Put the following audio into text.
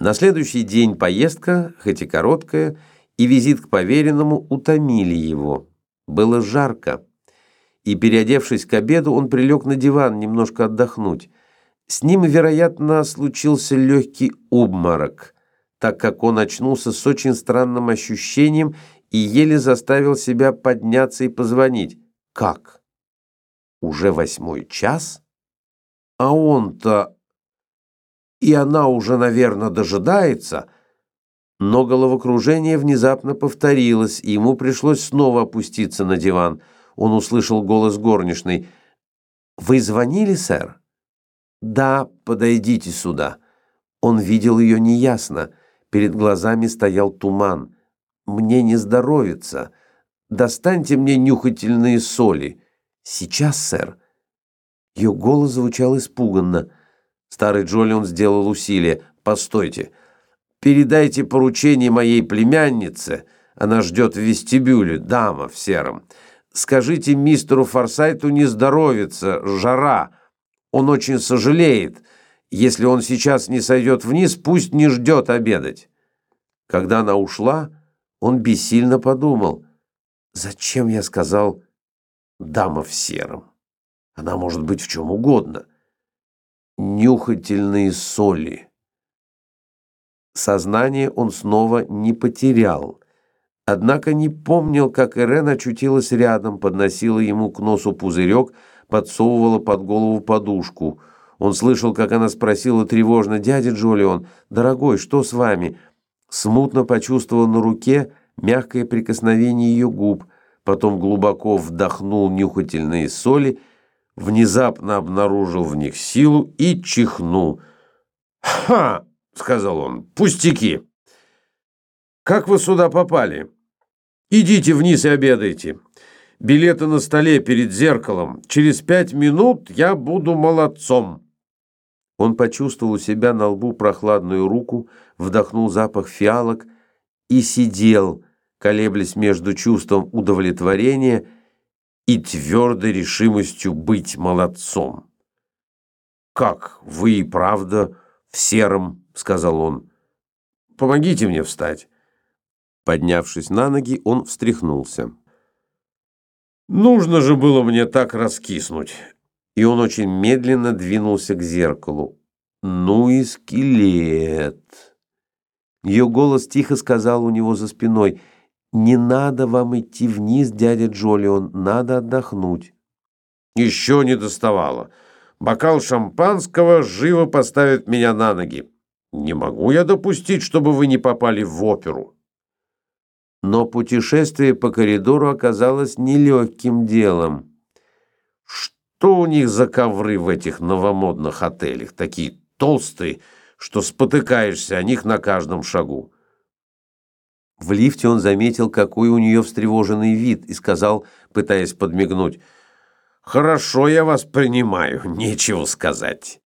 На следующий день поездка, хоть и короткая, и визит к поверенному утомили его. Было жарко, и, переодевшись к обеду, он прилег на диван немножко отдохнуть. С ним, вероятно, случился легкий обморок, так как он очнулся с очень странным ощущением и еле заставил себя подняться и позвонить. Как? Уже восьмой час? А он-то и она уже, наверное, дожидается. Но головокружение внезапно повторилось, и ему пришлось снова опуститься на диван. Он услышал голос горничной. «Вы звонили, сэр?» «Да, подойдите сюда». Он видел ее неясно. Перед глазами стоял туман. «Мне не здоровится. Достаньте мне нюхательные соли». «Сейчас, сэр». Ее голос звучал испуганно. Старый Джолион сделал усилие. «Постойте. Передайте поручение моей племяннице. Она ждет в вестибюле, дама в сером. Скажите мистеру Форсайту не здоровится, жара. Он очень сожалеет. Если он сейчас не сойдет вниз, пусть не ждет обедать». Когда она ушла, он бессильно подумал. «Зачем я сказал «дама в сером»? Она может быть в чем угодно» нюхательные соли. Сознание он снова не потерял, однако не помнил, как Ирен очутилась рядом, подносила ему к носу пузырек, подсовывала под голову подушку. Он слышал, как она спросила тревожно, «Дядя Джолион, дорогой, что с вами?» Смутно почувствовал на руке мягкое прикосновение ее губ, потом глубоко вдохнул нюхательные соли внезапно обнаружил в них силу и чихнул. «Ха!» — сказал он. «Пустяки! Как вы сюда попали? Идите вниз и обедайте. Билеты на столе перед зеркалом. Через пять минут я буду молодцом». Он почувствовал у себя на лбу прохладную руку, вдохнул запах фиалок и сидел, колеблясь между чувством удовлетворения и твердой решимостью быть молодцом. «Как, вы и правда в сером?» — сказал он. «Помогите мне встать». Поднявшись на ноги, он встряхнулся. «Нужно же было мне так раскиснуть!» И он очень медленно двинулся к зеркалу. «Ну и скелет!» Ее голос тихо сказал у него за спиной — «Не надо вам идти вниз, дядя Джолион, надо отдохнуть». «Еще не доставало. Бокал шампанского живо поставит меня на ноги. Не могу я допустить, чтобы вы не попали в оперу». Но путешествие по коридору оказалось нелегким делом. Что у них за ковры в этих новомодных отелях, такие толстые, что спотыкаешься о них на каждом шагу? В лифте он заметил, какой у нее встревоженный вид, и сказал, пытаясь подмигнуть, «Хорошо я вас принимаю, нечего сказать».